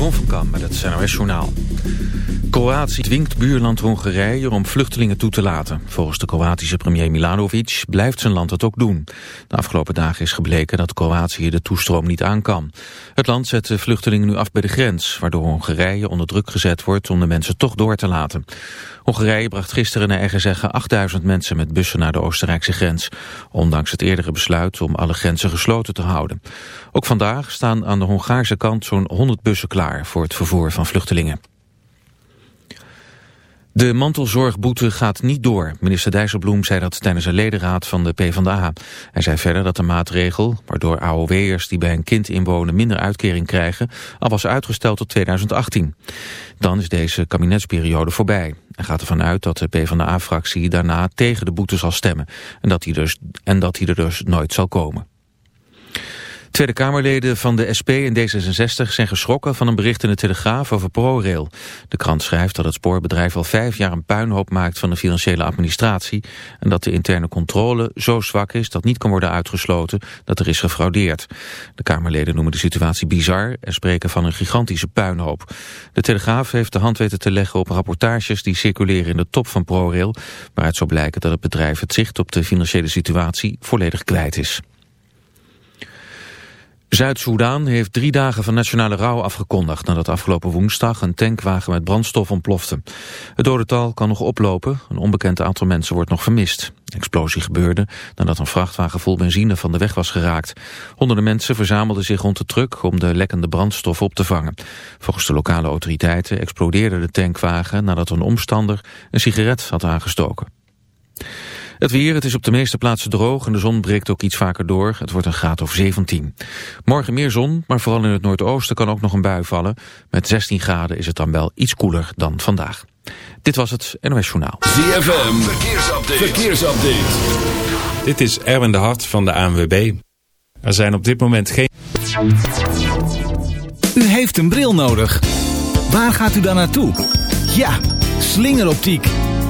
Jeroen van Kam met het NOS Journaal. Kroatië dwingt buurland Hongarije om vluchtelingen toe te laten. Volgens de Kroatische premier Milanovic blijft zijn land het ook doen. De afgelopen dagen is gebleken dat Kroatië de toestroom niet aan kan. Het land zet de vluchtelingen nu af bij de grens... waardoor Hongarije onder druk gezet wordt om de mensen toch door te laten. Hongarije bracht gisteren naar eigen zeggen 8000 mensen met bussen naar de Oostenrijkse grens. Ondanks het eerdere besluit om alle grenzen gesloten te houden. Ook vandaag staan aan de Hongaarse kant zo'n 100 bussen klaar voor het vervoer van vluchtelingen. De mantelzorgboete gaat niet door. Minister Dijsselbloem zei dat tijdens een ledenraad van de PvdA. Hij zei verder dat de maatregel, waardoor AOW'ers die bij een kind inwonen minder uitkering krijgen, al was uitgesteld tot 2018. Dan is deze kabinetsperiode voorbij. Hij gaat ervan uit dat de PvdA-fractie daarna tegen de boete zal stemmen en dat, hij dus, en dat hij er dus nooit zal komen. Tweede Kamerleden van de SP en D66 zijn geschrokken van een bericht in de Telegraaf over ProRail. De krant schrijft dat het spoorbedrijf al vijf jaar een puinhoop maakt van de financiële administratie en dat de interne controle zo zwak is dat niet kan worden uitgesloten dat er is gefraudeerd. De Kamerleden noemen de situatie bizar en spreken van een gigantische puinhoop. De Telegraaf heeft de hand weten te leggen op rapportages die circuleren in de top van ProRail, waaruit zou blijken dat het bedrijf het zicht op de financiële situatie volledig kwijt is. Zuid-Soedan heeft drie dagen van nationale rouw afgekondigd... nadat afgelopen woensdag een tankwagen met brandstof ontplofte. Het dodental kan nog oplopen. Een onbekend aantal mensen wordt nog vermist. De explosie gebeurde nadat een vrachtwagen vol benzine van de weg was geraakt. Honderden mensen verzamelden zich rond de truck... om de lekkende brandstof op te vangen. Volgens de lokale autoriteiten explodeerde de tankwagen... nadat een omstander een sigaret had aangestoken. Het weer, het is op de meeste plaatsen droog en de zon breekt ook iets vaker door. Het wordt een graad of 17. Morgen meer zon, maar vooral in het noordoosten kan ook nog een bui vallen. Met 16 graden is het dan wel iets koeler dan vandaag. Dit was het NOS Journaal. ZFM, verkeersupdate. verkeersupdate. Dit is Erwin de Hart van de ANWB. Er zijn op dit moment geen... U heeft een bril nodig. Waar gaat u dan naartoe? Ja, slingeroptiek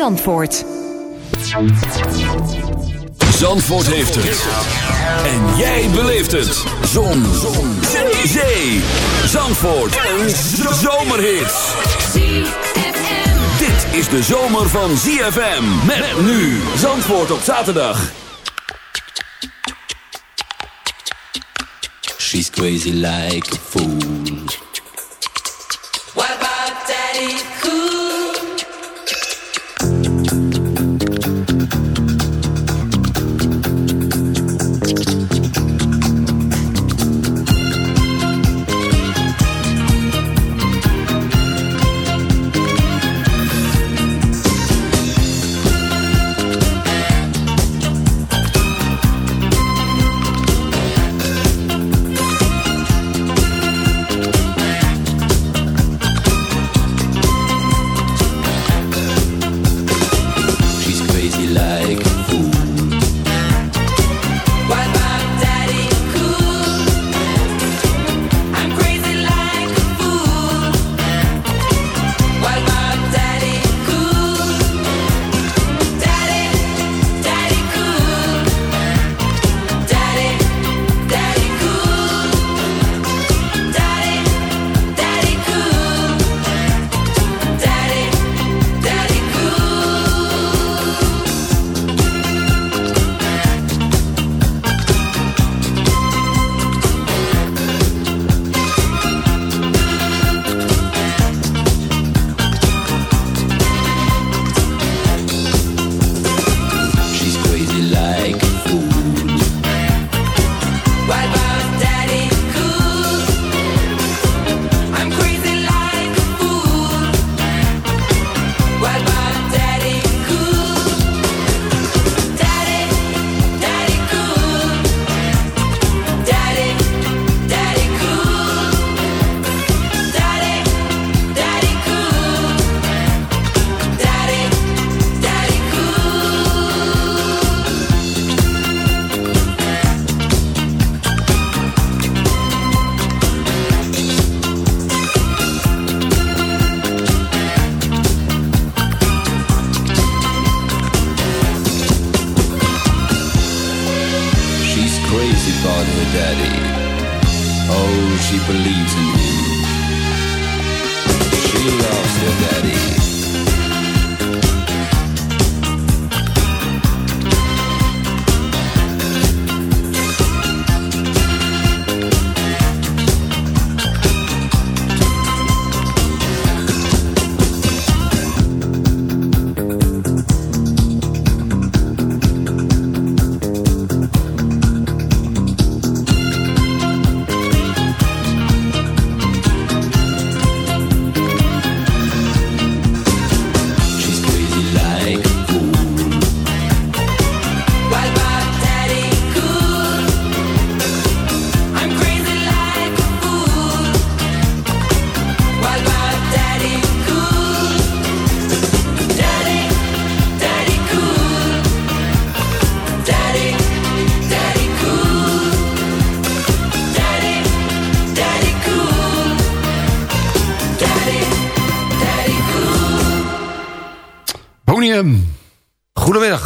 Zandvoort. Zandvoort heeft het. En jij beleeft het. Zon. Zon. Zee. Zandvoort. Een zomerhit. Dit is de zomer van ZFM. Met nu. Zandvoort op zaterdag. She's crazy like a fool.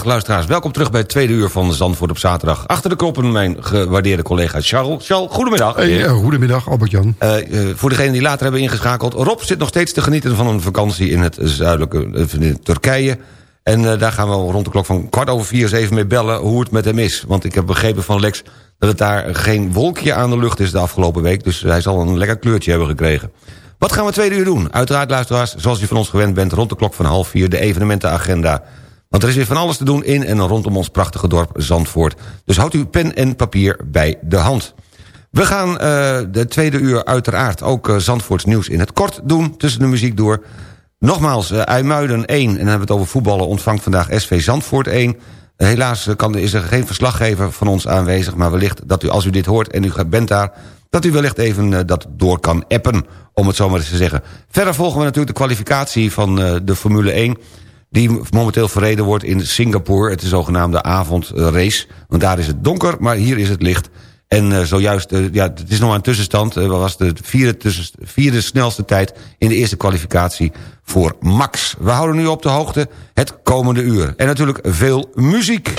Goedemiddag, luisteraars. Welkom terug bij het tweede uur van Zandvoort op zaterdag. Achter de knoppen mijn gewaardeerde collega Charles. Charles, goedemiddag. Hey, eh, goedemiddag, Albert-Jan. Eh, eh, voor degenen die later hebben ingeschakeld... Rob zit nog steeds te genieten van een vakantie in het zuidelijke in Turkije. En daar gaan we rond de klok van kwart over vier eens even mee bellen... hoe het met hem is. Want ik heb begrepen van Lex dat het daar geen wolkje aan de lucht is de afgelopen week. Dus hij zal een lekker kleurtje hebben gekregen. Wat gaan we tweede uur doen? Uiteraard, luisteraars, zoals u van ons gewend bent... rond de klok van half vier de evenementenagenda... Want er is weer van alles te doen in en rondom ons prachtige dorp Zandvoort. Dus houdt uw pen en papier bij de hand. We gaan uh, de tweede uur uiteraard ook uh, Zandvoorts nieuws in het kort doen... tussen de muziek door. Nogmaals, uh, IJmuiden 1, en dan hebben we het over voetballen... ontvangt vandaag SV Zandvoort 1. helaas kan, is er geen verslaggever van ons aanwezig... maar wellicht dat u, als u dit hoort en u bent daar... dat u wellicht even dat door kan appen, om het zo maar eens te zeggen. Verder volgen we natuurlijk de kwalificatie van de Formule 1 die momenteel verreden wordt in Singapore. Het is de zogenaamde avondrace. Want daar is het donker, maar hier is het licht. En uh, zojuist, uh, ja, het is nog maar een tussenstand. Uh, was de vierde, tussen, vierde snelste tijd in de eerste kwalificatie voor Max. We houden nu op de hoogte het komende uur. En natuurlijk veel muziek.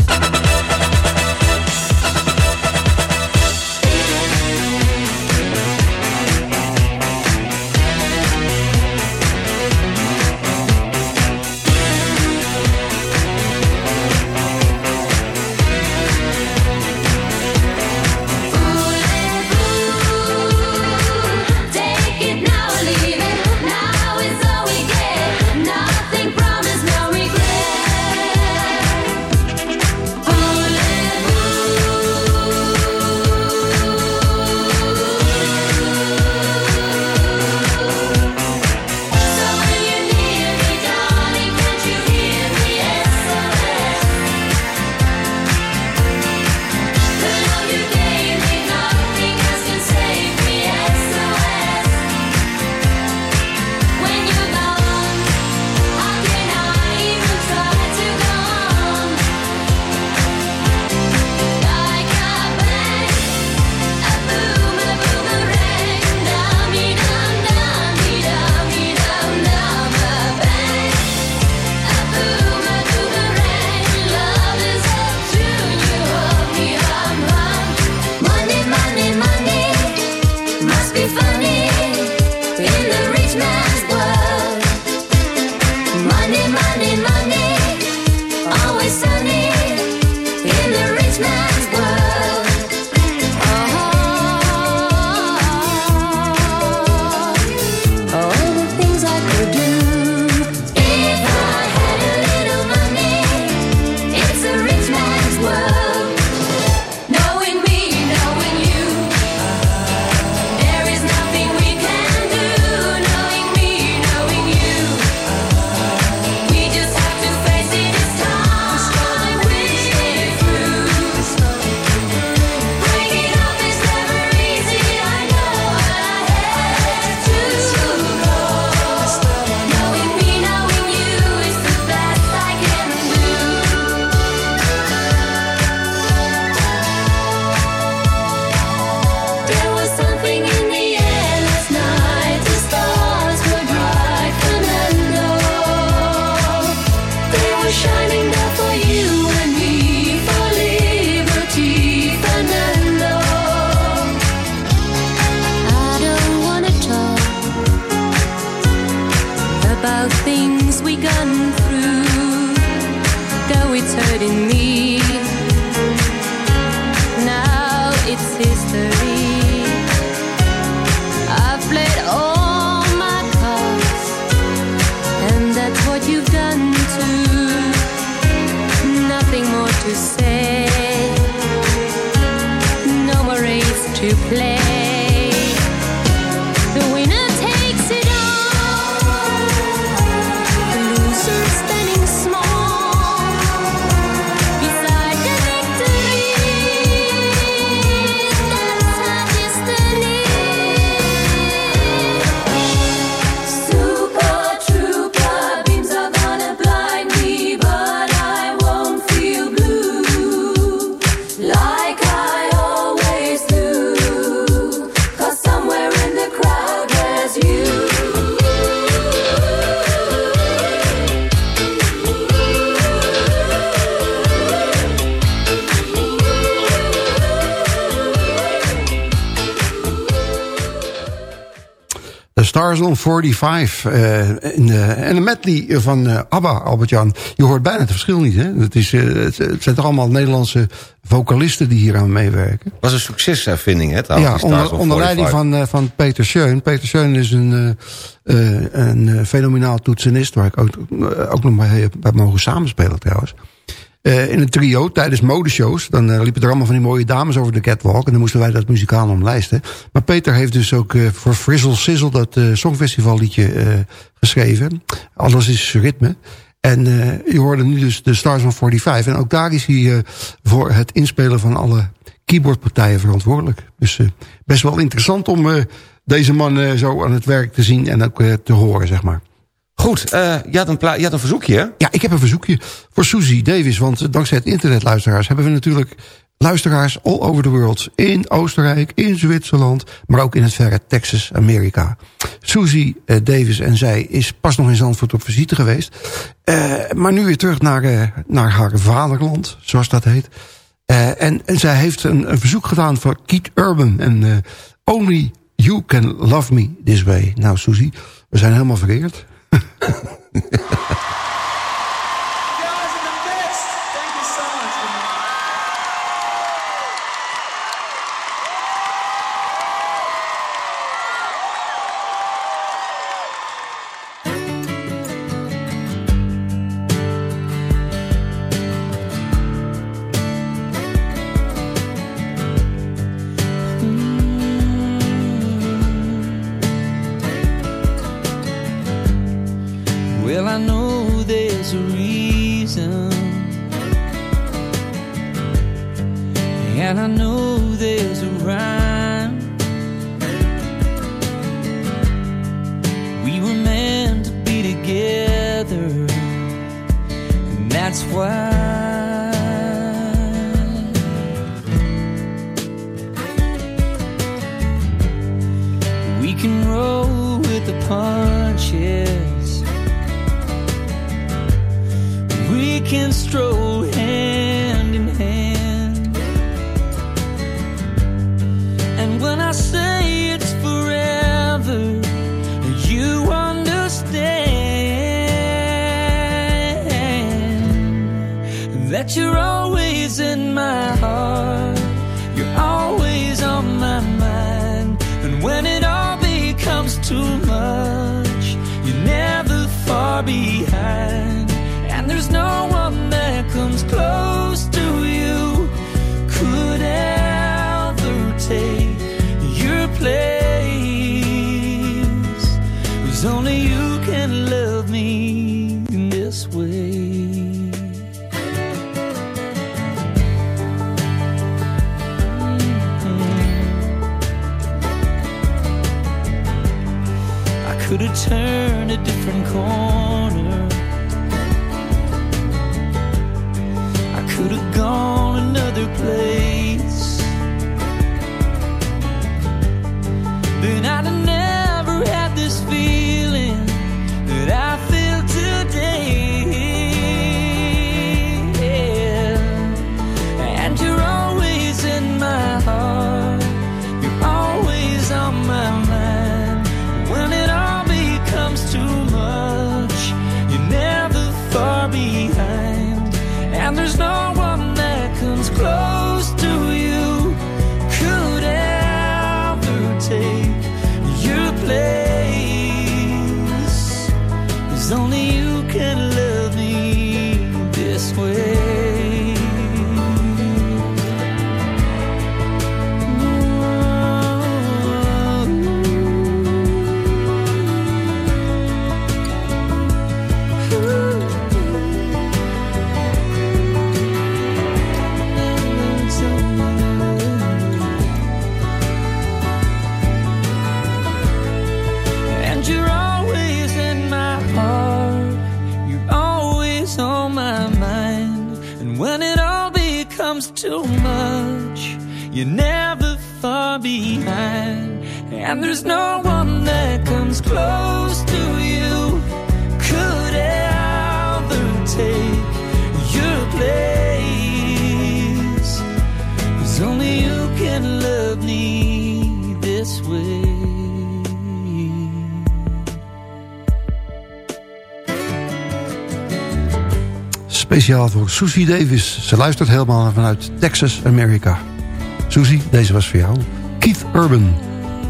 Stars on 45. eh, in, eh, en een medley van eh, ABBA, Albert-Jan. Je hoort bijna het verschil niet, hè? Het, is, eh, het, het zijn toch allemaal Nederlandse vocalisten die hier aan meewerken. was een succeservinding, hè? Ja, onder, on onder leiding 45. van, eh, van Peter Scheun. Peter Scheun is een, eh, eh, een eh, fenomenaal toetsenist... waar ik ook, eh, ook nog bij, bij mogen samenspelen trouwens. Eh, in een trio tijdens modeshows. Dan eh, liepen er allemaal van die mooie dames over de catwalk. En dan moesten wij dat muzikaal omlijsten. Maar Peter heeft dus ook eh, voor Frizzle Sizzle... dat Songfestival liedje geschreven. Alles is ritme. En je hoorde nu dus de Stars van 45. En ook daar is hij voor het inspelen van alle keyboardpartijen verantwoordelijk. Dus best wel interessant om deze man zo aan het werk te zien en ook te horen, zeg maar. Goed, eh, je, had een je had verzoekje? Ja, ik heb een verzoekje voor Susie Davis. Want eh, dankzij het internetluisteraars hebben we natuurlijk luisteraars all over the world. In Oostenrijk, in Zwitserland, maar ook in het verre Texas, Amerika. Susie eh, Davis en zij is pas nog in Zandvoort op visite geweest. Eh, maar nu weer terug naar, naar haar vaderland, zoals dat heet. En, en zij heeft een, verzoek gedaan voor Keith Urban. En Only You Can Love Me This Way. Nou, Susie, we zijn helemaal vereerd. ハハハハ。Too much, Speciaal voor Susie Davis. Ze luistert helemaal vanuit Texas, Amerika. Susie, deze was voor jou. Keith Urban.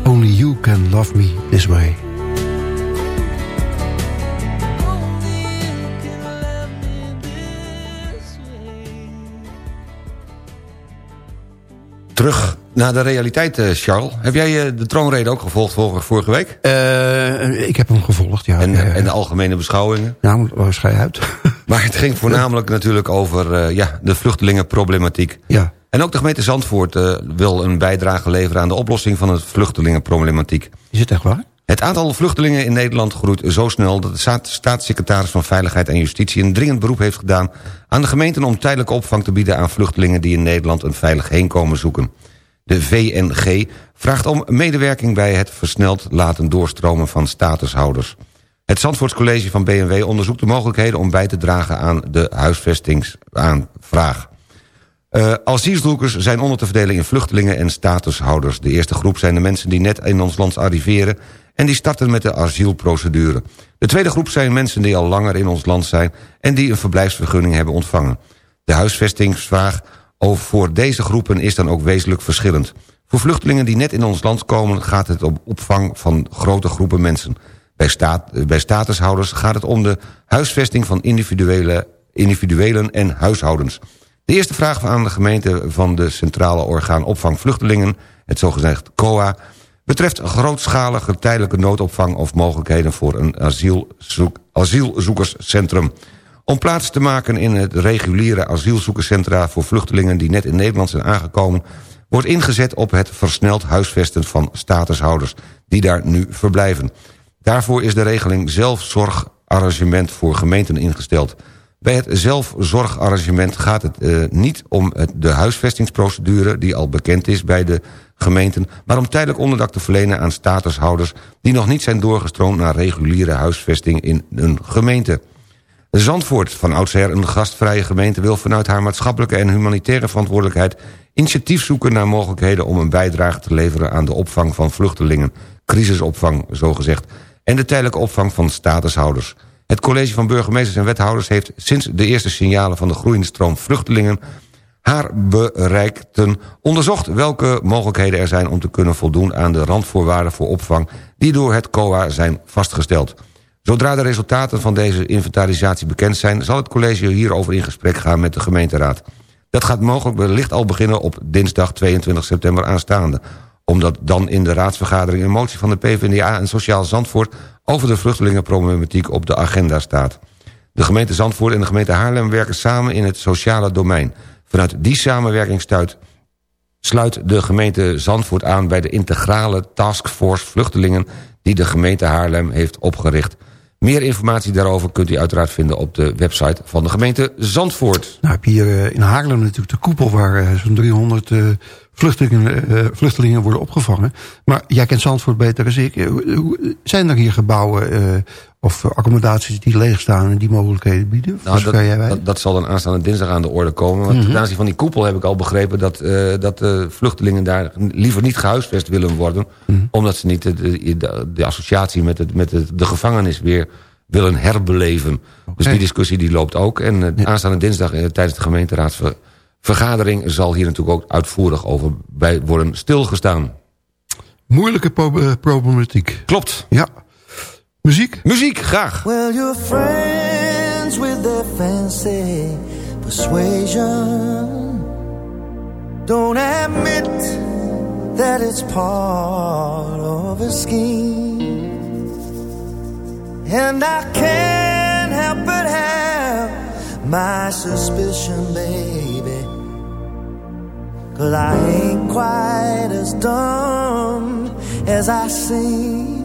Only you can love me this way. Terug naar de realiteit, eh, Charles. Heb jij eh, de troonrede ook gevolgd vorige, week? Eh, ik heb hem gevolgd, ja. En, en de algemene beschouwingen? Nou, waar schij je uit? Maar het ging voornamelijk natuurlijk over eh, ja, de vluchtelingenproblematiek. ja. En ook de gemeente Zandvoort eh, wil een bijdrage leveren... aan de oplossing van het vluchtelingenproblematiek. Is het echt waar? Het aantal vluchtelingen in Nederland groeit zo snel... dat de staat- staatssecretaris van Veiligheid en Justitie... een dringend beroep heeft gedaan aan de gemeenten... om tijdelijke opvang te bieden aan vluchtelingen... die in Nederland een veilig heenkomen zoeken. De VNG vraagt om medewerking bij het versneld laten doorstromen van statushouders. Het Zandvoortscollege van BNW onderzoekt de mogelijkheden... om bij te dragen aan de huisvestingsaanvraag. Eh asielzoekers zijn onder te verdelen in vluchtelingen en statushouders. De eerste groep zijn de mensen die net in ons land arriveren... en die starten met de asielprocedure. De tweede groep zijn mensen die al langer in ons land zijn... en die een verblijfsvergunning hebben ontvangen. De huisvestingsvraag voor deze groepen is dan ook wezenlijk verschillend. Voor vluchtelingen die net in ons land komen... gaat het om opvang van grote groepen mensen. Bij, staat, bij statushouders gaat het om de huisvesting van individuele, individuelen en huishoudens. De eerste vraag aan de gemeente van de Centrale Orgaan Opvang Vluchtelingen... het zogezegd COA... betreft grootschalige tijdelijke noodopvang... of mogelijkheden voor een asielzoek, asielzoekerscentrum. Om plaats te maken in het reguliere asielzoekerscentra... voor vluchtelingen die net in Nederland zijn aangekomen... wordt ingezet op het versneld huisvesten van statushouders... die daar nu verblijven. Daarvoor is de regeling zelfzorgarrangement voor gemeenten ingesteld... Bij het zelfzorgarrangement gaat het uh, niet om de huisvestingsprocedure... die al bekend is bij de gemeenten... maar om tijdelijk onderdak te verlenen aan statushouders... die nog niet zijn doorgestroomd naar reguliere huisvesting in een gemeente. Zandvoort, van oudsher een gastvrije gemeente... wil vanuit haar maatschappelijke en humanitaire verantwoordelijkheid... initiatief zoeken naar mogelijkheden om een bijdrage te leveren... aan de opvang van vluchtelingen, crisisopvang zogezegd... en de tijdelijke opvang van statushouders... Het college van burgemeesters en wethouders heeft sinds de eerste signalen van de groeiende stroom vluchtelingen haar bereikten onderzocht welke mogelijkheden er zijn om te kunnen voldoen aan de randvoorwaarden voor opvang die door het COA zijn vastgesteld. Zodra de resultaten van deze inventarisatie bekend zijn zal het college hierover in gesprek gaan met de gemeenteraad. Dat gaat mogelijk wellicht al beginnen op dinsdag 22 september aanstaande omdat dan in de raadsvergadering een motie van de PvdA en Sociaal Zandvoort... over de vluchtelingenproblematiek op de agenda staat. De gemeente Zandvoort en de gemeente Haarlem werken samen in het sociale domein. Vanuit die samenwerking stuit, sluit de gemeente Zandvoort aan... bij de integrale taskforce vluchtelingen die de gemeente Haarlem heeft opgericht. Meer informatie daarover kunt u uiteraard vinden op de website van de gemeente Zandvoort. Nou heb je hier eh, in Haarlem natuurlijk de koepel... waar eh, zo'n 300 eh, vluchtelingen, vluchtelingen worden opgevangen. Maar jij kent Zandvoort beter dan ik. Zijn er hier gebouwen of accommodaties die leeg staan... en die mogelijkheden bieden? Nou, dat, jij dat, dat zal dan aanstaande dinsdag aan de orde komen. Want Mhm. ten aanzien van die koepel heb ik al begrepen... dat, eh, dat de vluchtelingen daar liever niet gehuisvest willen worden... Mhm. omdat ze niet de, de, associatie met, het, met de gevangenis weer willen herbeleven. Dus die discussie die loopt ook. En eh, aanstaande dinsdag eh, tijdens de gemeenteraadsvergadering... zal hier natuurlijk ook uitvoerig over bij worden stilgestaan. Moeilijke pro- problematiek. Klopt. Ja. Muziek? Muziek, graag. Well, you're friends with their fancy persuasion. Don't admit that it's part of a scheme. And I can't help but have my suspicion, baby. Cause I ain't quite as dumb as I seem.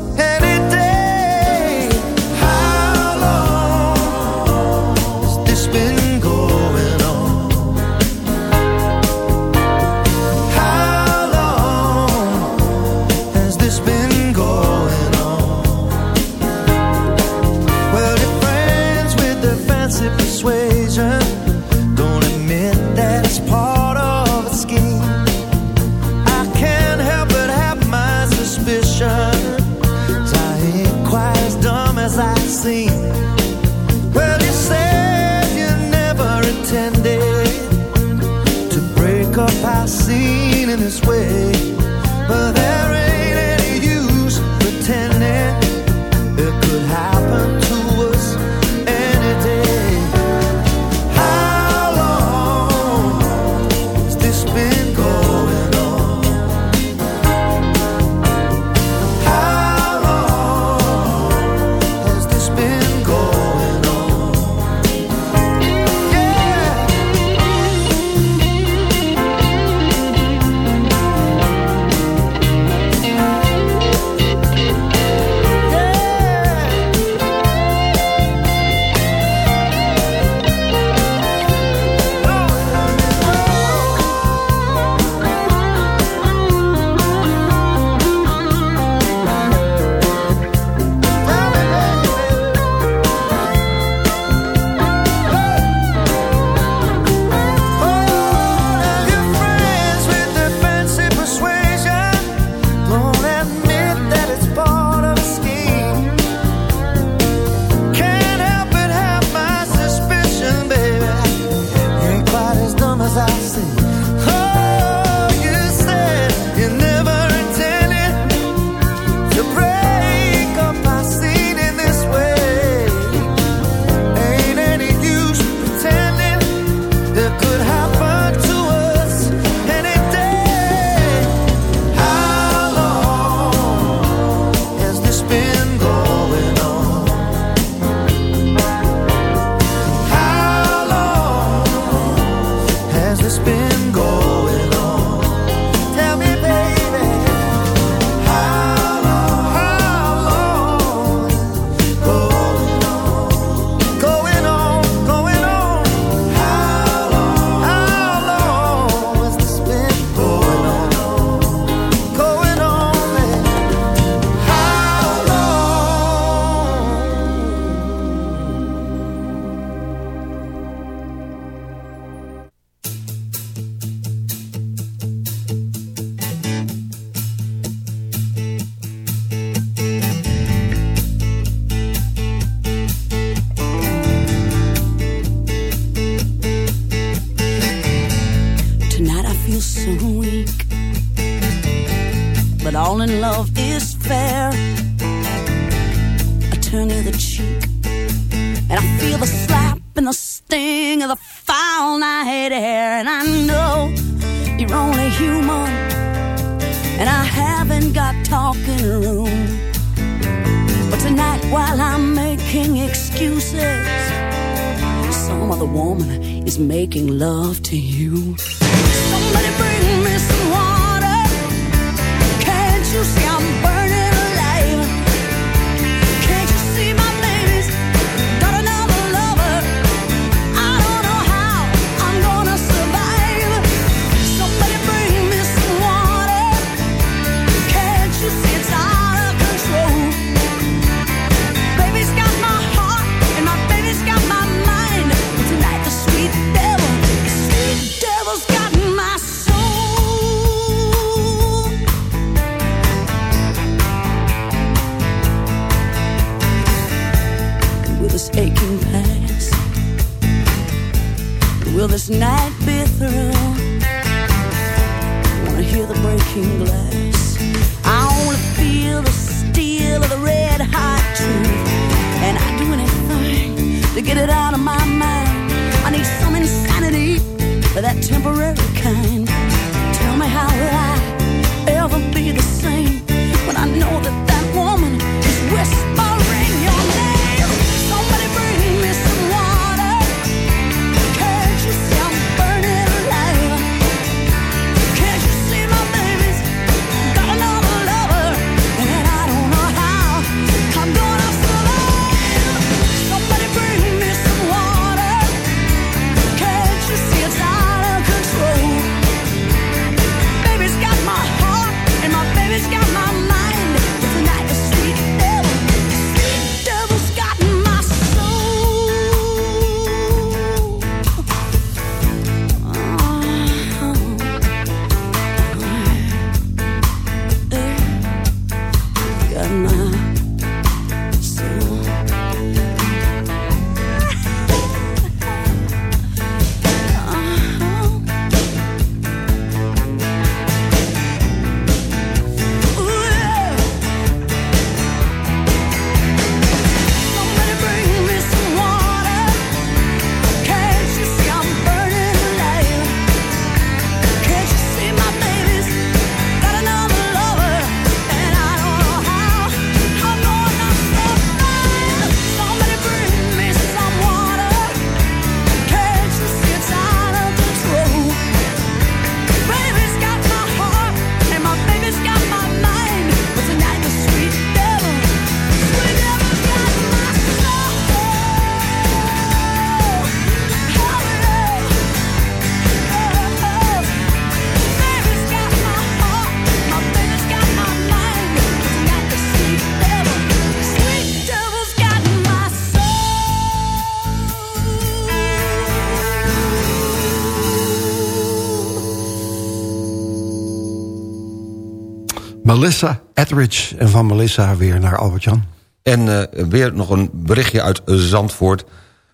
Melissa Etheridge. En van Melissa weer naar Albert-Jan. En eh, weer nog een berichtje uit Zandvoort.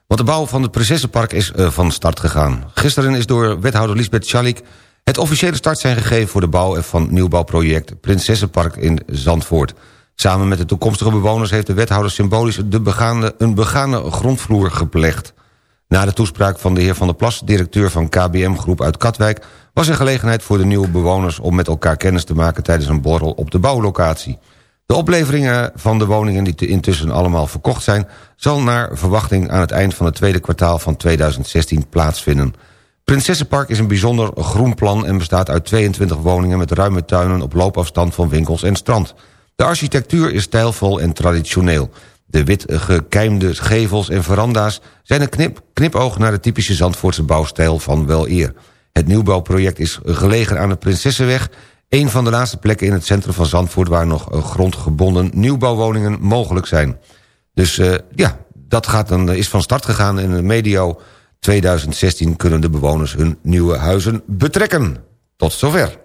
Want de bouw van het Prinsessenpark is eh, van start gegaan. Gisteren is door wethouder Lisbeth Schalik... het officiële start zijn gegeven voor de bouw van nieuwbouwproject... Prinsessenpark in Zandvoort. Samen met de toekomstige bewoners heeft de wethouder symbolisch... De begaande, een begane grondvloer geplegd. Na de toespraak van de heer Van der Plas, directeur van KBM Groep uit Katwijk... was er gelegenheid voor de nieuwe bewoners om met elkaar kennis te maken... tijdens een borrel op de bouwlocatie. De opleveringen van de woningen die intussen allemaal verkocht zijn... zal naar verwachting aan het eind van het tweede kwartaal van 2016 plaatsvinden. Prinsessenpark is een bijzonder groen plan... en bestaat uit 22 woningen met ruime tuinen op loopafstand van winkels en strand. De architectuur is stijlvol en traditioneel. De wit gekeimde gevels en veranda's zijn een knip, knipoog... naar de typische Zandvoortse bouwstijl van wel eer. Het nieuwbouwproject is gelegen aan de Prinsessenweg... een van de laatste plekken in het centrum van Zandvoort... waar nog eh, grondgebonden nieuwbouwwoningen mogelijk zijn. Dus eh, ja, dat gaat dan, is van start gegaan in medio 2016... kunnen de bewoners hun nieuwe huizen betrekken. Tot zover.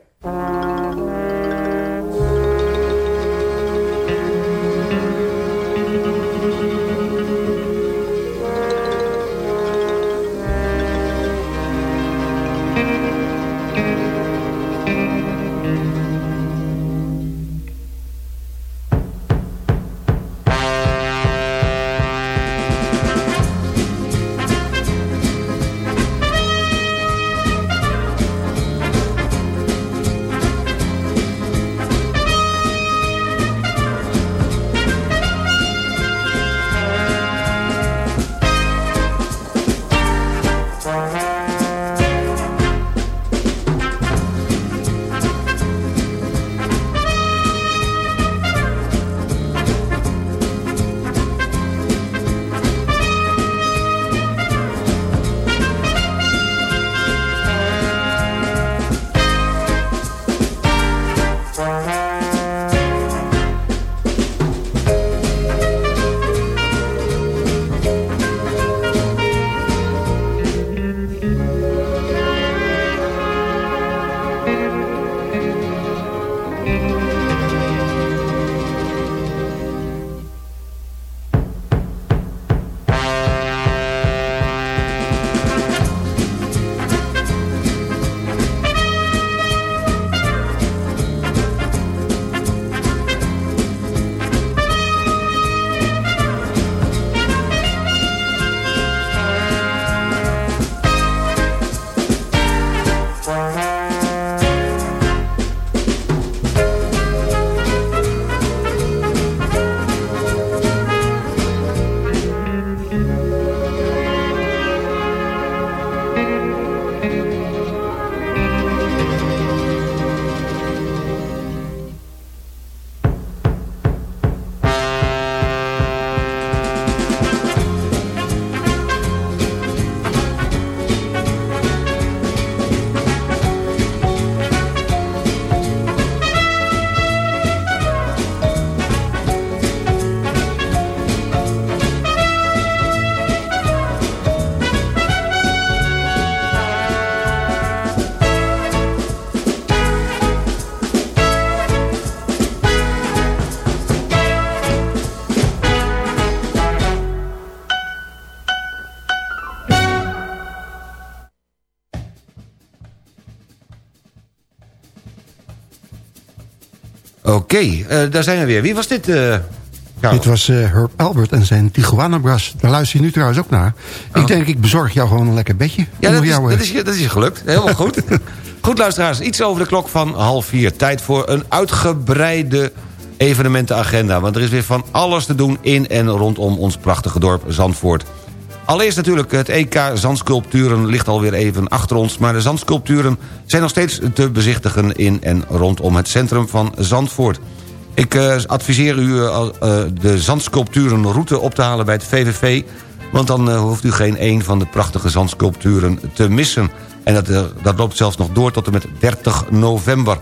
Oké, eh, daar zijn we weer. Wie was dit? eh? Dit was eh, Herb Albert en zijn Tijuana Brass. Daar luister je nu trouwens ook naar. Ik denk, ik bezorg jou gewoon een lekker bedje. Ja, dat is, jou, dat, is, je- dat is je gelukt. Helemaal goed. goed, luisteraars. Iets over de klok van half vier. Tijd voor een uitgebreide evenementenagenda. Want er is weer van alles te doen in en rondom ons prachtige dorp Zandvoort. Allereerst natuurlijk het EK Zandsculpturen ligt alweer even achter ons... maar de zandsculpturen zijn nog steeds te bezichtigen in en rondom het centrum van Zandvoort. Ik eh, adviseer u eh, de zandsculpturenroute op te halen bij het VVV... want dan hoeft u geen een van de prachtige zandsculpturen te missen. En dat, dat loopt zelfs nog door tot en met 30 november.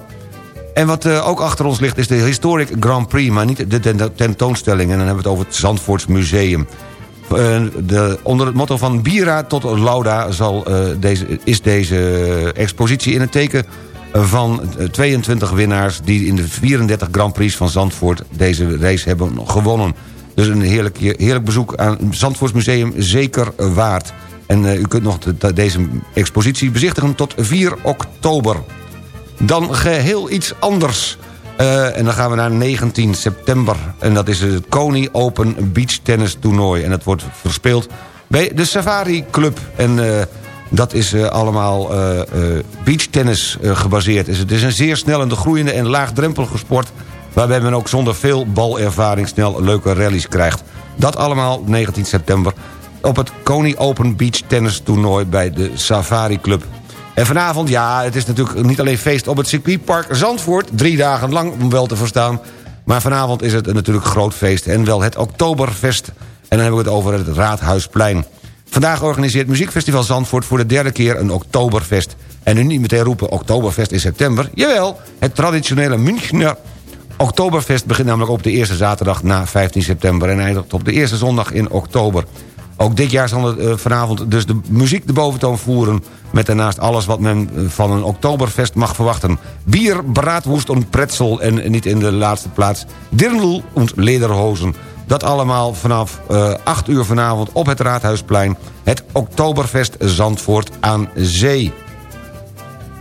En wat ook achter ons ligt is de Historic Grand Prix... maar niet de ten- tentoonstelling. En dan hebben we het over het Zandvoorts Museum. Eh, de, onder het motto van Bira tot Lauda zal, eh, deze, is deze expositie in het teken van eh, 22 winnaars... die in de 34 Grand Prix van Zandvoort deze race hebben gewonnen. Dus een heerlijk, heerlijk bezoek aan het Zandvoorts Museum zeker waard. En eh, u kunt nog de- de- deze expositie bezichtigen tot 4 oktober. Dan geheel iets anders. Eh, en dan gaan we naar 19 september. En dat is het Kony Open Beach Tennis Toernooi. En dat wordt verspeeld bij de Safari Club. En eh, dat is eh, allemaal beachtennis gebaseerd. Dus het is een zeer snellende, groeiende en laagdrempelige sport... waarbij men ook zonder veel balervaring snel leuke rallies krijgt. Dat allemaal 19 september op het Kony Open Beach Tennis Toernooi... bij de Safari Club. En vanavond, ja, het is natuurlijk niet alleen feest op het circuitpark Zandvoort... drie dagen lang, om wel te verstaan... maar vanavond is het natuurlijk groot feest en wel het Oktoberfest. En dan hebben we het over het Raadhuisplein. Vandaag organiseert Muziekfestival Zandvoort voor de derde keer een Oktoberfest. En nu niet meteen roepen Oktoberfest in september. Jawel, het traditionele Münchner Oktoberfest begint namelijk op de eerste zaterdag na 15 september... en eindigt op de eerste zondag in oktober. Ook dit jaar zal het eh, vanavond dus de muziek de boventoon voeren... met daarnaast alles wat men eh, van een Oktoberfest mag verwachten. Bier, braadwoest en pretzel en niet in de laatste plaats... dirndl en lederhozen. Dat allemaal vanaf eh 8 uur vanavond op het Raadhuisplein... het Oktoberfest Zandvoort aan Zee.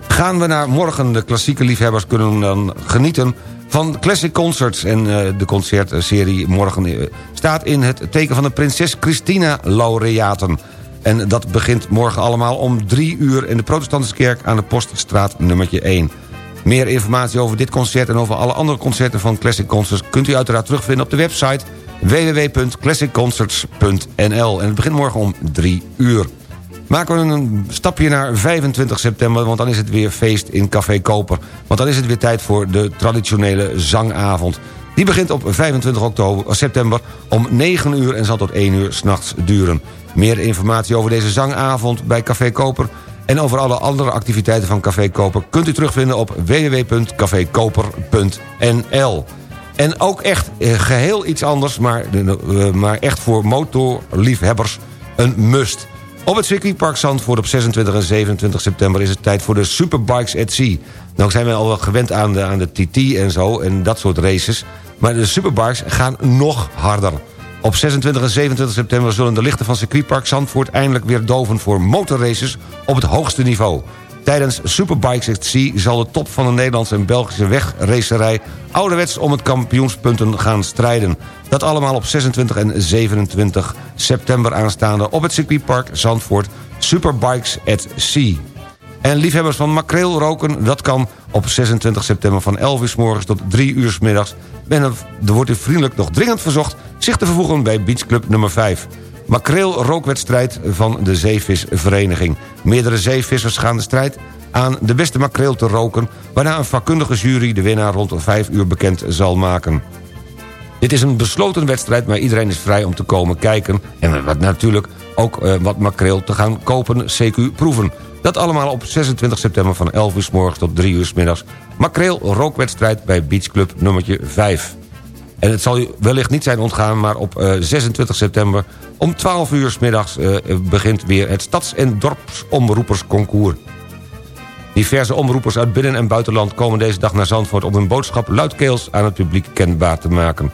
Gaan we naar morgen. De klassieke liefhebbers kunnen dan genieten van Classic Concerts. En eh, de concertserie morgen staat in het teken van de Prinses Christina laureaten. En dat begint morgen allemaal om drie uur... in de Protestantische Kerk aan de Poststraat nummertje 1. Meer informatie over dit concert en over alle andere concerten van Classic Concerts... kunt u uiteraard terugvinden op de website www.classicconcerts.nl. En het begint morgen om drie uur. Maken we een stapje naar 25 september... want dan is het weer feest in Café Koper. Want dan is het weer tijd voor de traditionele zangavond. Die begint op 25 oktober, september om 9 uur... en zal tot 1 uur s'nachts duren. Meer informatie over deze zangavond bij Café Koper... en over alle andere activiteiten van Café Koper... kunt u terugvinden op www.cafekoper.nl. En ook echt eh, geheel iets anders, maar, eh, maar echt voor motorliefhebbers een must. Op het circuitpark Zandvoort op 26 en 27 september... is het tijd voor de Superbikes at Sea. Nou zijn we al wel gewend aan de, aan de TT en zo en dat soort races... maar de Superbikes gaan nog harder. Op 26 en 27 september zullen de lichten van circuitpark Zandvoort... eindelijk weer doven voor motorraces op het hoogste niveau. Tijdens Superbikes at Sea zal de top van de Nederlandse en Belgische wegracerij... ouderwets om het kampioenspunten gaan strijden. Dat allemaal op 26 en 27 september aanstaande... op het circuitpark Zandvoort Superbikes at Sea. En liefhebbers van makreel roken, dat kan op 26 september van 11 uur s morgens tot 3 uur s middags. En er wordt u vriendelijk nog dringend verzocht zich te vervoegen bij Beach Club nummer 5. Makreel rookwedstrijd van de Zeevisvereniging. Meerdere zeevissers gaan de strijd aan de beste makreel te roken... waarna een vakkundige jury de winnaar rond 5 uur bekend zal maken. Dit is een besloten wedstrijd, maar iedereen is vrij om te komen kijken... en natuurlijk ook eh, wat makreel te gaan kopen, CQ proeven. Dat allemaal op 26 september van 11 uur s morgens tot 3 uur s middags. Makreel rookwedstrijd bij Beach Club nummertje 5. En het zal u wellicht niet zijn ontgaan, maar op eh, 26 september... om 12 uur s middags eh, begint weer het Stads- en Dorpsomroepersconcours. Diverse omroepers uit binnen- en buitenland komen deze dag naar Zandvoort... om hun boodschap luidkeels aan het publiek kenbaar te maken.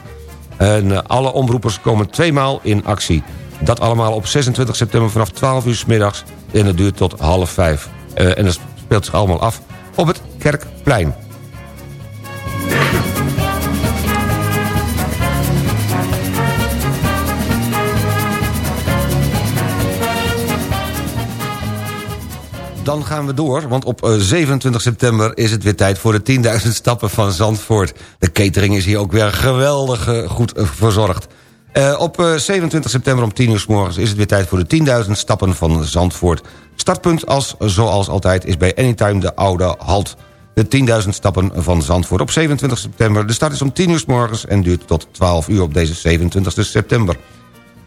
En eh, alle omroepers komen tweemaal in actie. Dat allemaal op 26 september vanaf 12 uur s middags en dat duurt tot half vijf. Eh, en dat speelt zich allemaal af op het Kerkplein. dan gaan we door, want op eh, 27 september is het weer tijd voor de 10.000 stappen van Zandvoort. De catering is hier ook weer geweldig eh, goed verzorgd. Eh, op eh, 27 september om 10 uur s morgens is het weer tijd voor de 10.000 stappen van Zandvoort. Startpunt als, zoals altijd is bij Anytime de Oude Halt. De 10.000 stappen van Zandvoort op 27 september. De start is om 10 uur s morgens en duurt tot 12 uur op deze 27 september.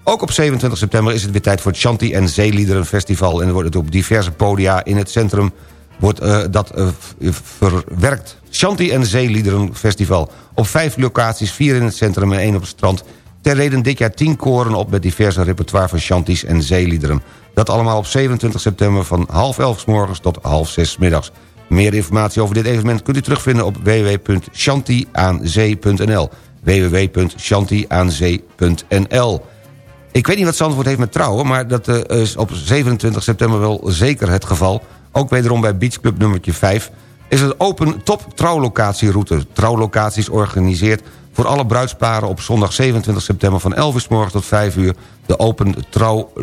Ook op 27 september is het weer tijd voor het Shanti en Zeeliederen Festival... en wordt het op diverse podia in het centrum wordt, eh, dat eh, verwerkt. Shanti en Zeeliederen Festival. Op vijf locaties, vier in het centrum en één op het strand... ter reden dit jaar tien koren op met diverse repertoire van Shanties en Zeeliederen. Dat allemaal op 27 september van half elf s morgens tot half zes middags. Meer informatie over dit evenement kunt u terugvinden op www.shantiaanzee.nl www.shantiaanzee.nl ik weet niet wat Zandvoort heeft met trouwen... maar dat eh, is op 27 september wel zeker het geval. Ook wederom bij Beach Club nummertje 5... is het open top trouwlocatieroute. Trouwlocaties organiseert voor alle bruidsparen... op zondag 27 september van 11 uur s morgens tot 5 uur... de open trouw,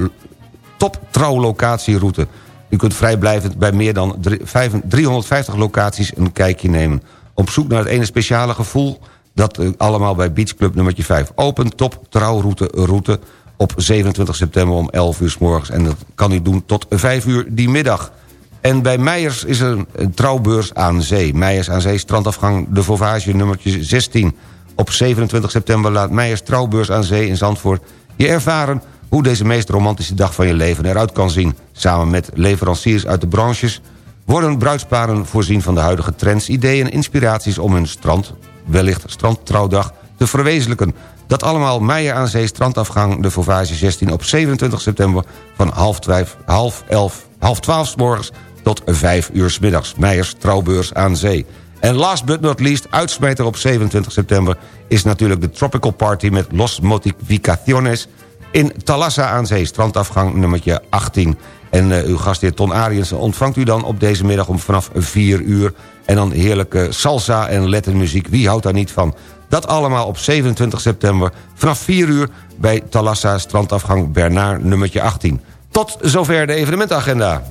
top trouwlocatieroute. U kunt vrijblijvend bij meer dan drie- vijf- 350 locaties een kijkje nemen. Op zoek naar het ene speciale gevoel... dat eh, allemaal bij Beach Club nummertje 5. Open top trouwroute route op 27 september om 11 uur s morgens. En dat kan u doen tot 5 uur die middag. En bij Meijers is er een, een trouwbeurs aan zee. Meijers aan zee, strandafgang de Vauvage nummertje 16. Op 27 september laat Meijers trouwbeurs aan zee in Zandvoort... je ervaren hoe deze meest romantische dag van je leven eruit kan zien. Samen met leveranciers uit de branches... worden bruidsparen voorzien van de huidige trends, ideeën en inspiraties... om hun strand, wellicht strandtrouwdag, te verwezenlijken. Dat allemaal Meijer aan Zee, strandafgang, de Vauvage 16... op 27 september van half, twijf, half, elf, half twaalf 's morgens tot 5 uur 's middags. Meijers Trouwbeurs aan Zee. En last but not least, uitsmijter op 27 september... is natuurlijk de Tropical Party met Los Motivaciones... in Talassa aan Zee, strandafgang nummertje 18. En eh, uw gastheer Ton Ariens ontvangt u dan op deze middag om vanaf 4 uur... en dan heerlijke salsa en lettermuziek. Wie houdt daar niet van? Dat allemaal op 27 september vanaf 4 uur... bij Talassa, strandafgang Bernard nummertje 18. Tot zover de evenementagenda.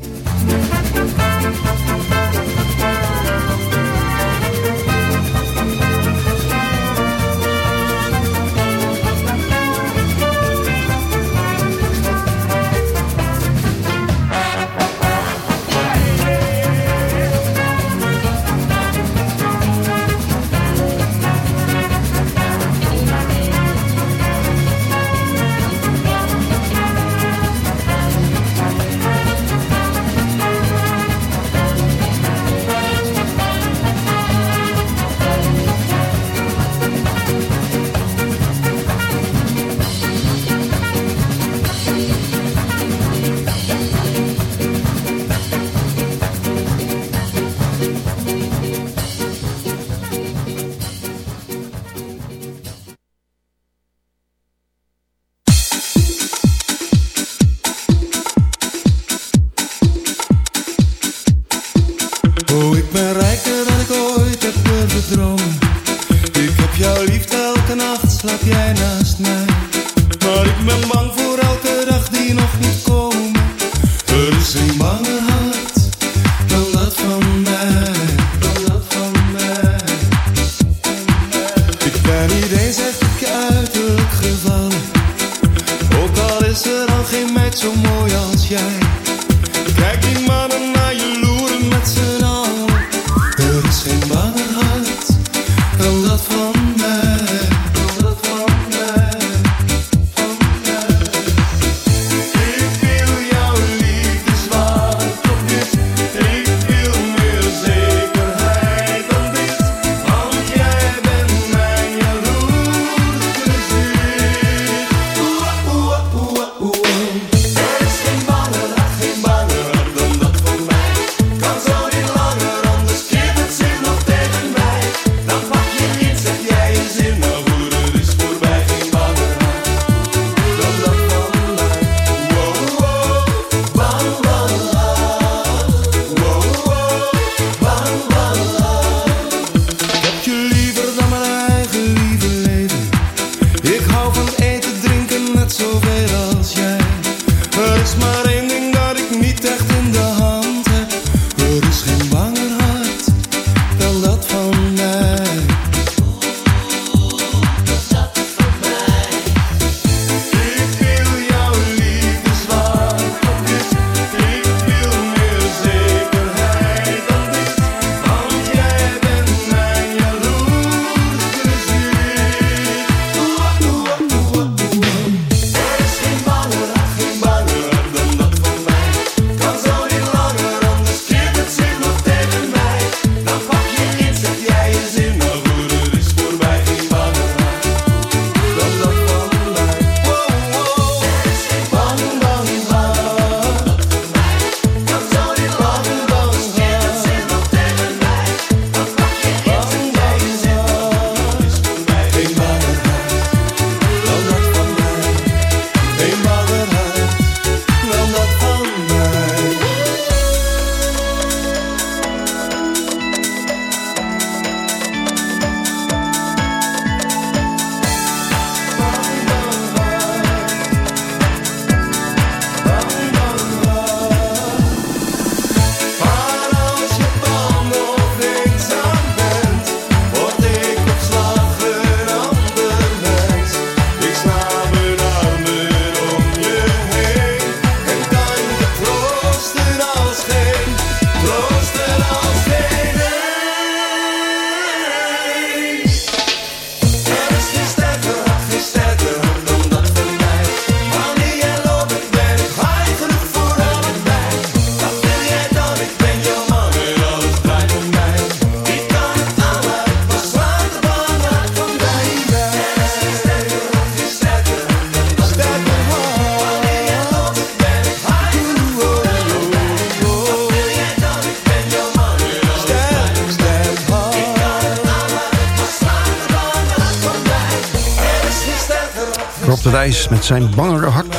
Met zijn bangere hart.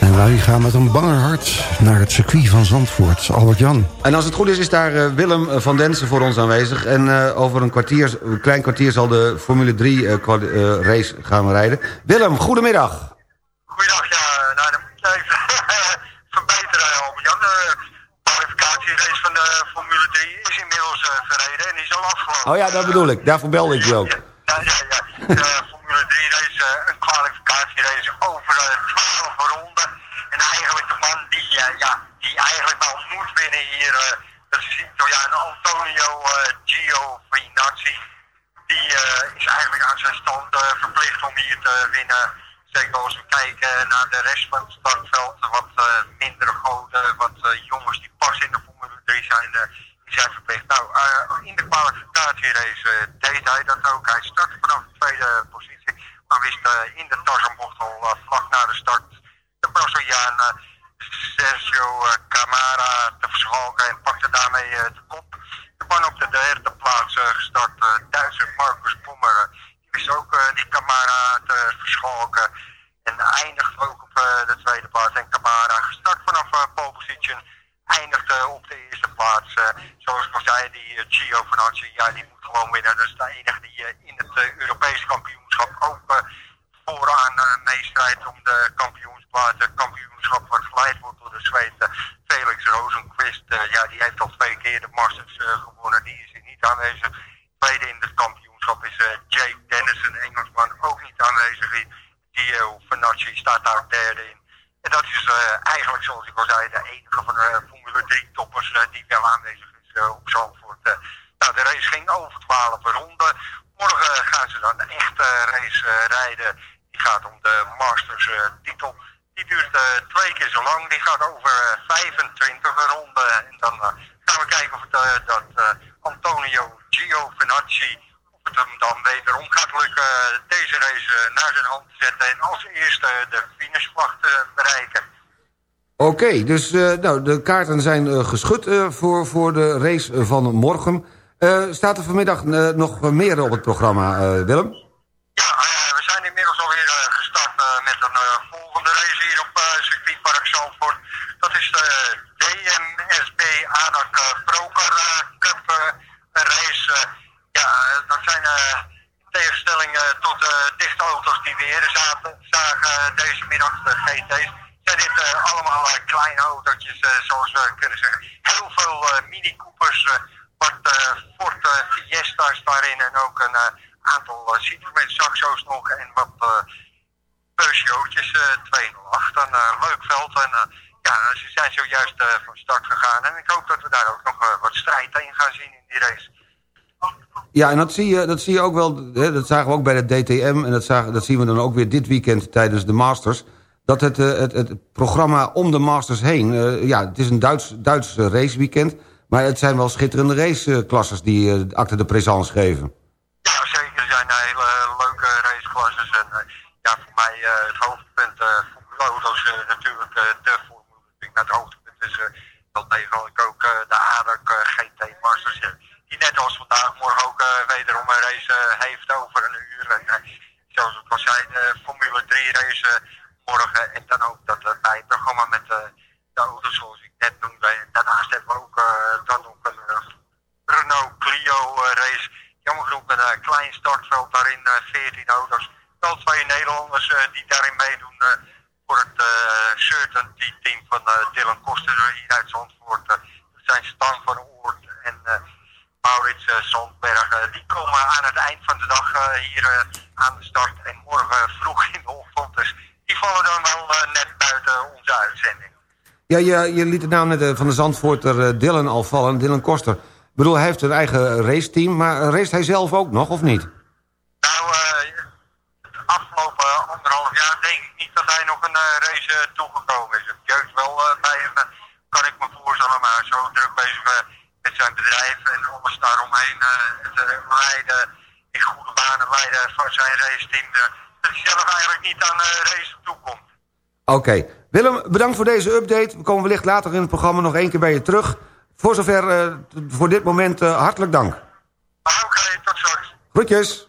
En wij gaan met een banger hart naar het circuit van Zandvoort. Albert-Jan. En als het goed is, is daar eh, Willem van Densen voor ons aanwezig. En eh, over een, kwartier, een klein kwartier zal de Formule 3 eh, kwali- eh, race gaan rijden. Willem, goedemiddag. Goeiedag, ja. Nou, dan moet je even verbeteren, Albert-Jan. De kwalificatierace van de Formule 3 is inmiddels eh, verreden en die is al afgelopen. Oh ja, dat bedoel ik. Daarvoor belde ik je ook. Ja, ja, ja. De Formule 3 race, eh, een kwalificatierace over eh 12 ronden. En eigenlijk de man die, eh, ja, die eigenlijk wel moet winnen hier, eh, dat is Italiaan Antonio eh, Giovinazzi. Die eh, is eigenlijk aan zijn stand eh, verplicht om hier te winnen. Zeker als we kijken naar de rest van het startveld. Wat eh, mindere goden, wat eh, jongens die pas in de Formule 3 zijn, zijn verplicht. Nou, eh, in de kwalificatierace eh, deed hij dat ook. Hij startte vanaf de tweede positie. Maar wist eh, in de Tarzanbocht al eh, vlak na de start de Braziliaan Sergio Camara te verschalken en pakte daarmee de kop. De man op de derde plaats gestart, Duitser Marcus Pommer. die wist ook die Camara te verschalken. En eindigt ook op de tweede plaats. En Camara gestart vanaf pole position. Eindigt eh, op de Eh, zoals ik al zei, die uh, Gio Vanacci, ja, die moet gewoon winnen. Dat is de enige die eh, in het eh, Europese kampioenschap ook eh, vooraan eh, meestrijdt om de kampioensplaats. Het kampioenschap wat geleid wordt door de Zweed eh, Felix Rosenquist. Eh, ja, die heeft al twee keer de Masters eh, gewonnen. Die is hier niet aanwezig. Tweede in het kampioenschap is eh, Jake Dennis, een Engelsman, ook niet aanwezig. Gio Vanacci staat daar derde in. En dat is eh, eigenlijk, zoals ik al zei, de enige van de Formule 3 toppers eh, die wel aanwezig is eh, op Zandvoort. Eh, nou, de race ging over 12 ronden. Morgen eh, gaan ze dan de echte race eh, rijden. Die gaat om de Masters eh, titel. Die duurt eh, twee keer zo lang. Die gaat over eh, 25 ronden. En dan eh, gaan we kijken of eh, dat eh, Antonio Giovinazzi het hem dan wederom gaat lukken eh, deze race eh, naar zijn hand te zetten. En als eerste de finishvlag te bereiken. Oké, dus eh, nou, de kaarten zijn eh, geschud eh, voor, voor de race eh, van morgen. Eh, staat er vanmiddag eh, nog meer op het programma, eh, Willem? we zijn inmiddels alweer eh, gestart eh, met een eh, volgende race hier op eh circuitpark Zandvoort. Dat is de DMSB ADAC eh, Proker eh, Cup eh, race. Eh, ja, eh, dat zijn eh, in tegenstelling eh, tot de dichte auto's die we eerder zaten, zagen eh, deze middag, de GT's, zijn dit eh, allemaal eh, kleine autootjes, eh, zoals we kunnen zeggen. Heel veel eh, Mini Coopers, eh, wat eh, Ford eh, Fiesta's daarin en ook een eh, aantal Citroën Saxo's nog en wat eh Peugeotjes eh 208. Een eh, leuk veld en eh, ja, ze zijn zojuist eh, van start gegaan en ik hoop dat we daar ook nog eh, wat strijd in gaan zien in die race. Ja, en dat zie je, dat zie je ook wel, hè, dat zagen we ook bij de DTM... en dat, zagen, dat zien we dan ook weer dit weekend tijdens de Masters... dat het, eh, het, het programma om de Masters heen... eh, ja, het is een Duits, Duits eh, raceweekend... maar het zijn wel schitterende raceklasses die acte de présence geven. Ja, zeker. Er zijn hele leuke raceklasses. En ja, voor mij het hoogtepunt eh Formule auto's natuurlijk de Formule. Ik het hoogtepunt is eh wel degelijk ook de ADAC GT Masters. Die net als vandaag morgen ook eh, wederom een race eh, heeft over een uur. En eh, zoals ik al zei, de Formule 3 race morgen. En dan ook dat eh, bijprogramma met eh, de auto's zoals ik net noemde. En daarnaast hebben we ook dan nog een Renault Clio race. Jammer genoeg een eh, klein startveld daarin, eh 14 auto's. Wel twee Nederlanders die daarin meedoen voor het eh certainty team van eh, Dylan Koster hier uit Zandvoort. Dat zijn Stan van Oort en Maurits eh, Zandberg. Eh, die komen aan het eind van de dag eh, hier aan de start. En morgen vroeg in de ochtend. Dus die vallen dan wel net buiten onze uitzending. Ja, je, je liet de naam net van de Zandvoorter Dylan al vallen, Dylan Koster. Ik bedoel, hij heeft een eigen raceteam, maar race hij zelf ook nog, of niet? Nou, het afgelopen anderhalf jaar denk ik niet dat hij nog een race toegekomen is. Het jeugd wel bij hem, kan ik me voorstellen, maar zo druk bezig met zijn bedrijf en alles daaromheen. eh, het eh, leiden, in goede banen leiden van zijn raceteam. eh, dat hij zelf eigenlijk niet aan eh race toekomt. Oké. Willem, bedankt voor deze update. We komen wellicht later in het programma nog één keer bij je terug. Voor zover, voor dit moment, hartelijk dank. Oké, tot straks. Groetjes.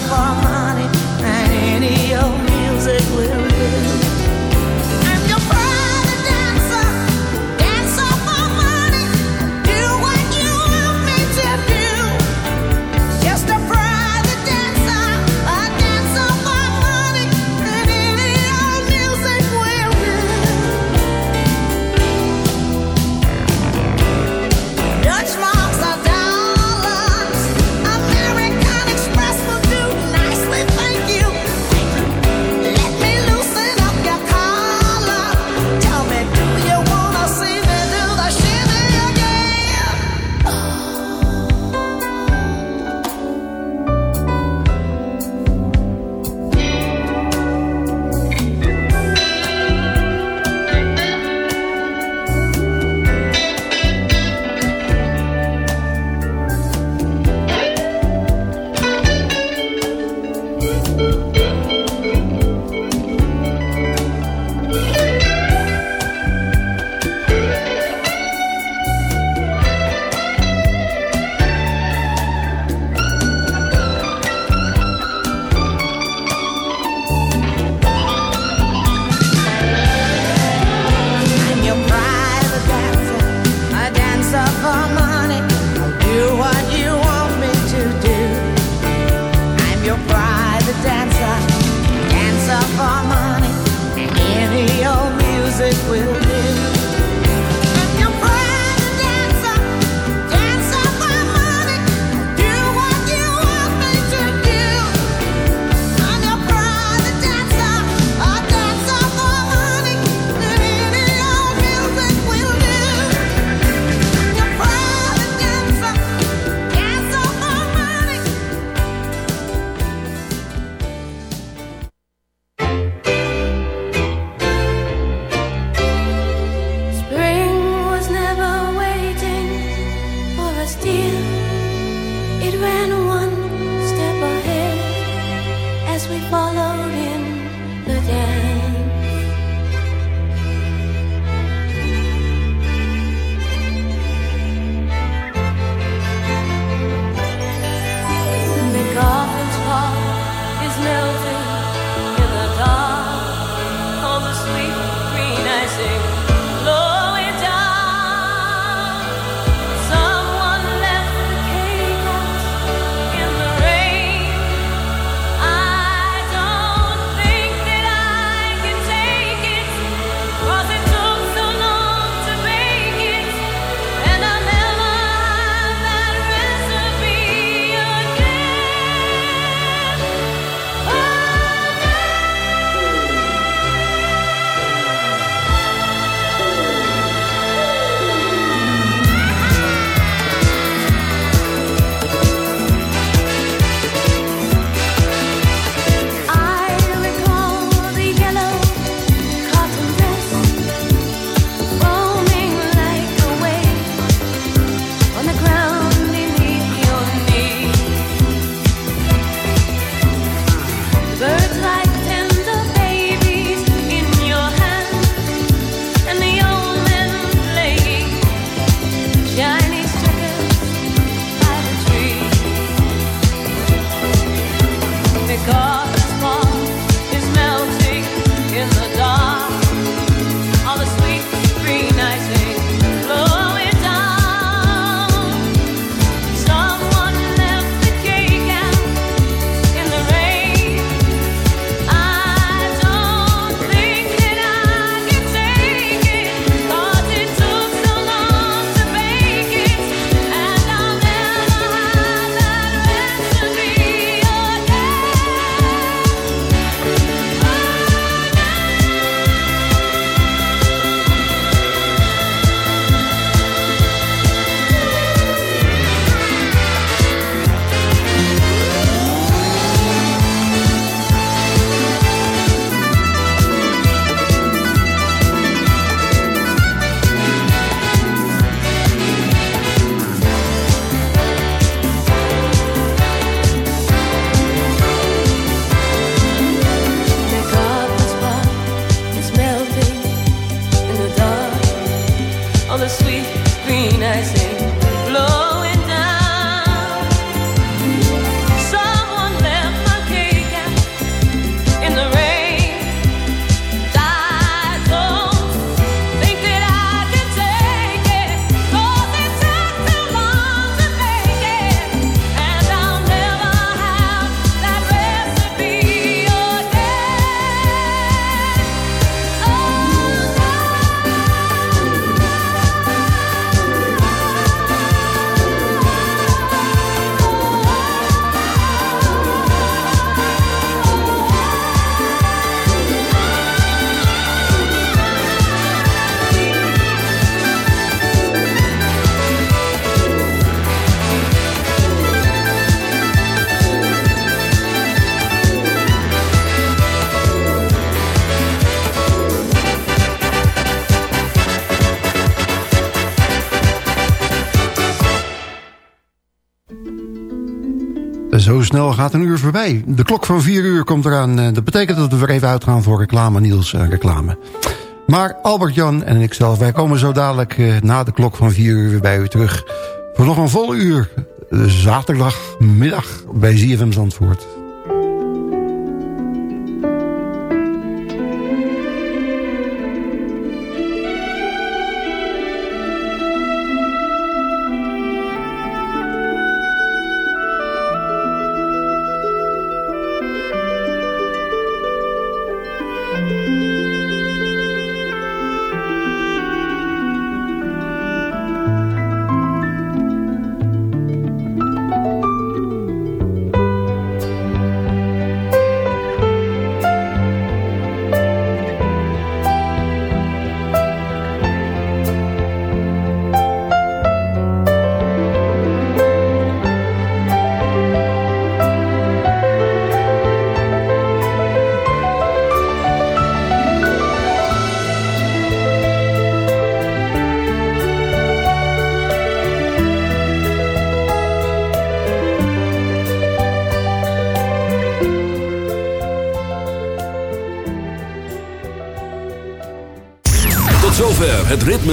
fun snel gaat een uur voorbij. De klok van vier uur komt eraan. Eh, Dat betekent dat we weer even uitgaan voor reclame, Niels eh, reclame. Maar Albert-Jan en ikzelf, wij komen zo dadelijk eh, na de klok van vier uur weer bij u terug. Voor nog een vol uur, zaterdagmiddag bij ZFM Zandvoort.